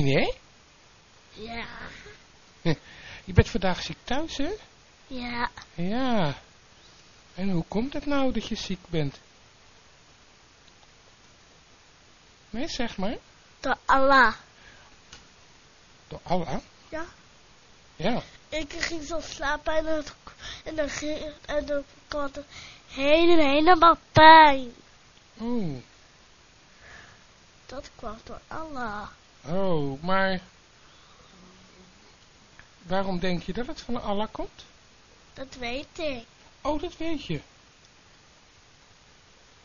hè? Ja. Je bent vandaag ziek thuis, hè? Ja. Ja. En hoe komt het nou dat je ziek bent? Nee, zeg maar. Door Allah. Door Allah? Ja. Ja. Ik ging zo slapen en dan, en dan, ging- en dan kwam het heen en helemaal pijn. Oh. Dat kwam door Allah. Oh, maar... Waarom denk je dat het van Allah komt? Dat weet ik. Oh, dat weet je.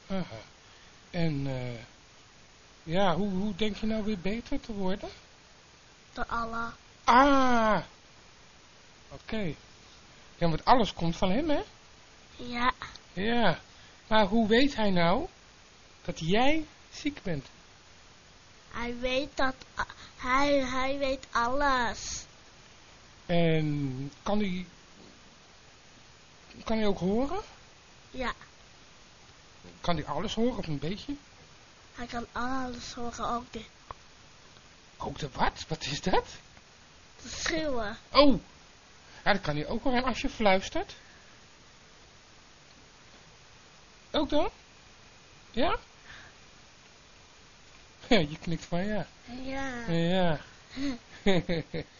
Aha. En, eh... ja, hoe, hoe denk je nou weer beter te worden? Door Allah. Ah! Oké. Ja, want alles komt van hem, hè? Ja. Ja. Maar hoe weet hij nou dat jij ziek bent? Hij weet dat... Hij, hij weet alles. En kan hij... Kan hij ook horen? Ja. Kan hij alles horen of een beetje? Hij kan alles horen, ook de, Ook de wat? Wat is dat? de schreeuwen. Oh! Ja, dat kan hij ook horen als je fluistert. Ook dan? Ja? Je knikt van ja. Ja. Ja.